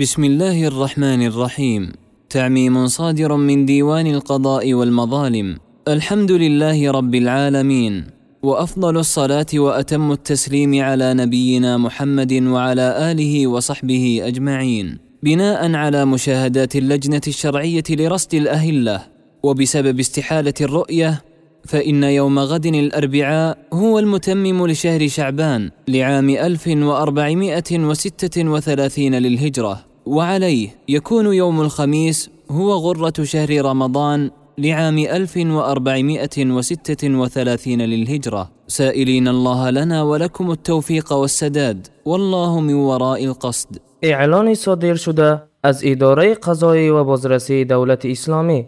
بسم الله الرحمن الرحيم تعميم صادر من ديوان القضاء والمظالم الحمد لله رب العالمين وافضل الصلاه واتم التسليم على نبينا محمد وعلى اله وصحبه اجمعين بناء على مشاهدات اللجنه الشرعيه لرصد الاهله وبسبب استحاله الرؤيه فإن يوم غد الأربعاء هو المتمم لشهر شعبان لعام 1436 للهجرة وعليه يكون يوم الخميس هو غرة شهر رمضان لعام 1436 للهجرة. سائلين الله لنا ولكم التوفيق والسداد. والله من وراء القصد. اعلان صادر شده از اداره قضایی و بازرسی دولت اسلامی.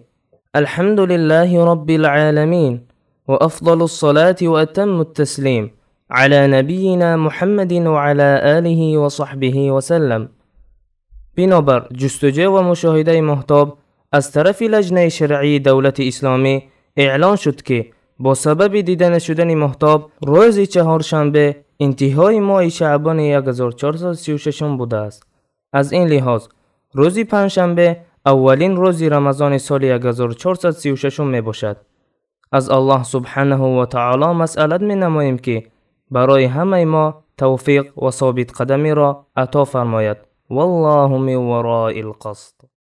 الحمد لله رب العالمين وأفضل الصلاة وأتم التسليم على نبينا محمد وعلى آله وصحبه وسلم بنابر جستجو و مشاهده مهتاب از طرف لجنه شرعی دولت اسلامی اعلان شد که به سبب دیده شدن مهتاب روز چهارشنبه انتهای ماه شعبان 1436 بوده است از این لحاظ روز پنجشنبه اولین روز رمضان سال 1436 می باشد از الله سبحانه و تعالی مسئلت می نماییم که برای همه ما توفیق و ثابت قدمی را عطا فرماید والله من وراء القصد.